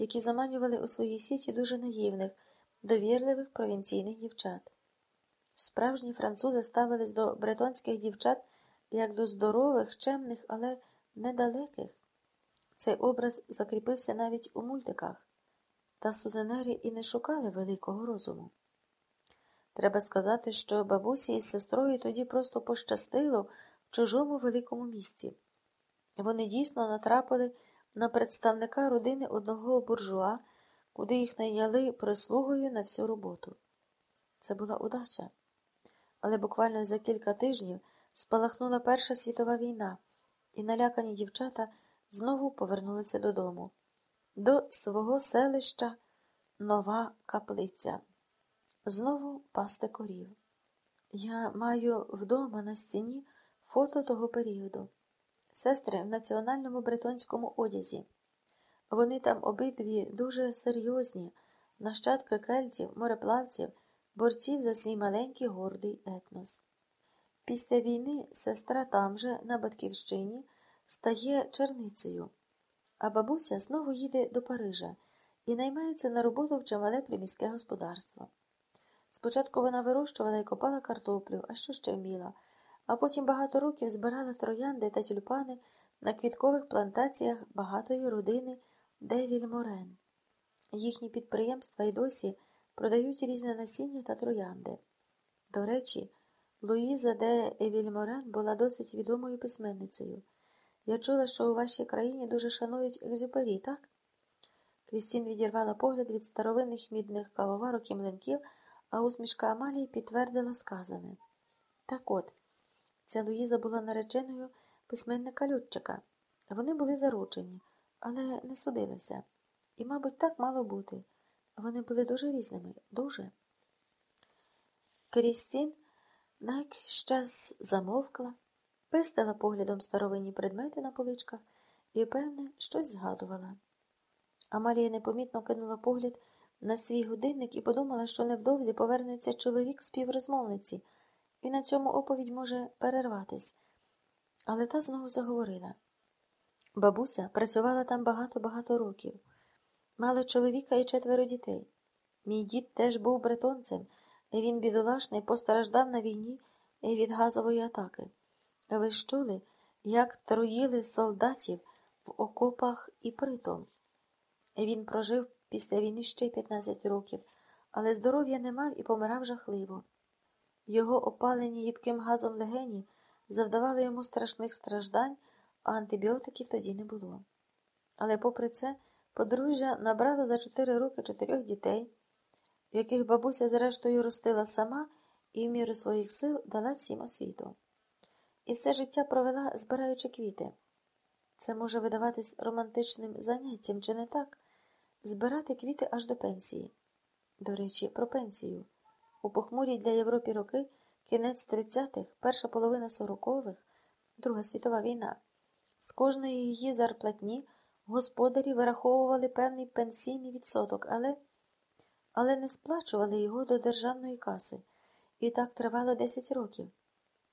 які заманювали у свої сіті дуже наївних, довірливих провінційних дівчат. Справжні французи ставились до бретонських дівчат як до здорових, чемних, але недалеких. Цей образ закріпився навіть у мультиках, та сутенері і не шукали великого розуму. Треба сказати, що бабусі із сестрою тоді просто пощастило в чужому великому місці. Вони дійсно натрапили на представника родини одного буржуа, куди їх найняли прислугою на всю роботу. Це була удача. Але буквально за кілька тижнів спалахнула Перша світова війна, і налякані дівчата знову повернулися додому, до свого селища Нова Каплиця. Знову пасти корів. Я маю вдома на стіні фото того періоду. Сестри в національному бретонському одязі. Вони там обидві дуже серйозні, нащадки кельтів, мореплавців, борців за свій маленький гордий етнос. Після війни сестра там же, на батьківщині, стає черницею, а бабуся знову їде до Парижа і наймається на роботу в чимале приміське господарство. Спочатку вона вирощувала і копала картоплю, а що ще вміла, а потім багато років збирала троянди та тюльпани на квіткових плантаціях багатої родини Девіль Морен. Їхні підприємства й досі продають різне насіння та троянди. До речі, Луїза де Евільморен була досить відомою письменницею. Я чула, що у вашій країні дуже шанують екзюпері, так? Крістін відірвала погляд від старовинних мідних кавоварок і млинків, а усмішка Амалії підтвердила сказане. Так от, ця Луїза була нареченою письменника Лютчика. Вони були заручені, але не судилися. І, мабуть, так мало бути. Вони були дуже різними, дуже. Крістін на якийсь час замовкла, пистила поглядом старовинні предмети на поличках і, певне, щось згадувала. Амалія непомітно кинула погляд на свій годинник і подумала, що невдовзі повернеться чоловік співрозмовниці, і на цьому оповідь може перерватись. Але та знову заговорила. Бабуся працювала там багато-багато років, мала чоловіка і четверо дітей. Мій дід теж був бретонцем, і він, бідолашний, постраждав на війні від газової атаки. Ви ж чули, як труїли солдатів в окопах і притом. Він прожив після війни ще 15 років, але здоров'я не мав і помирав жахливо. Його опалені їдким газом легені завдавали йому страшних страждань, а антибіотиків тоді не було. Але, попри це, подружжя набрало за 4 роки чотирьох дітей, яких бабуся, зрештою, ростила сама і в міру своїх сил дала всім освіту. І все життя провела, збираючи квіти. Це може видаватись романтичним заняттям, чи не так? Збирати квіти аж до пенсії. До речі, про пенсію. У похмурій для Європі роки кінець 30-х, перша половина 40-х, Друга світова війна. З кожної її зарплатні господарі вираховували певний пенсійний відсоток, але але не сплачували його до державної каси. І так тривало 10 років.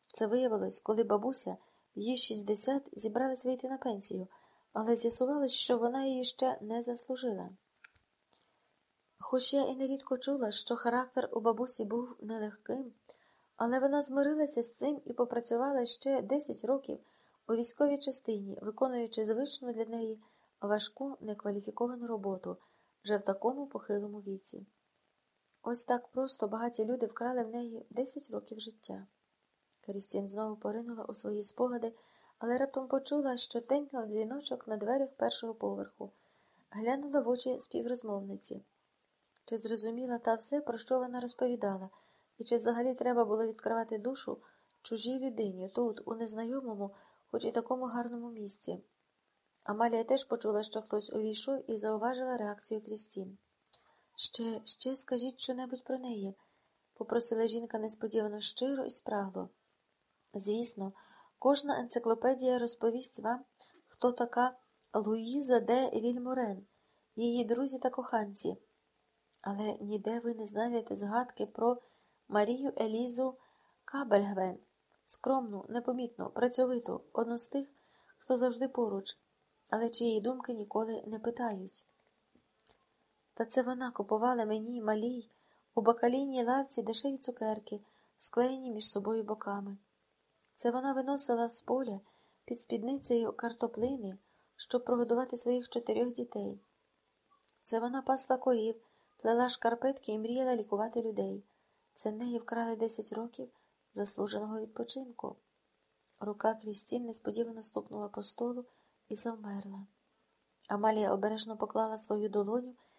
Це виявилось, коли бабуся, їй 60, зібралась вийти на пенсію, але з'ясувалось, що вона її ще не заслужила. Хоч я і нерідко чула, що характер у бабусі був нелегким, але вона змирилася з цим і попрацювала ще 10 років у військовій частині, виконуючи звичну для неї важку некваліфіковану роботу вже в такому похилому віці. Ось так просто багаті люди вкрали в неї 10 років життя. Крістін знову поринула у свої спогади, але раптом почула, що тенькав дзвіночок на дверях першого поверху, глянула в очі співрозмовниці. Чи зрозуміла та все, про що вона розповідала, і чи взагалі треба було відкривати душу чужій людині тут, у незнайомому, хоч і такому гарному місці? Амалія теж почула, що хтось увійшов і зауважила реакцію Крістін. Ще, ще скажіть щонебудь про неї, попросила жінка несподівано щиро і спрагло. Звісно, кожна енциклопедія розповість вам, хто така Луїза де Вільморен, її друзі та коханці. Але ніде ви не знайдете згадки про Марію Елізу Кабельгвен, скромну, непомітну, працьовиту, одну з тих, хто завжди поруч, але чиї думки ніколи не питають. Та це вона купувала мені малій у бакалійній лавці дешеві цукерки, склеєні між собою боками. Це вона виносила з поля під спідницею картоплини, щоб прогодувати своїх чотирьох дітей. Це вона пасла корів, плела шкарпетки і мріяла лікувати людей. Це неї вкрали 10 років заслуженого відпочинку. Рука Крістін несподівано стукнула по столу і завмерла. Амалія обережно поклала свою долоню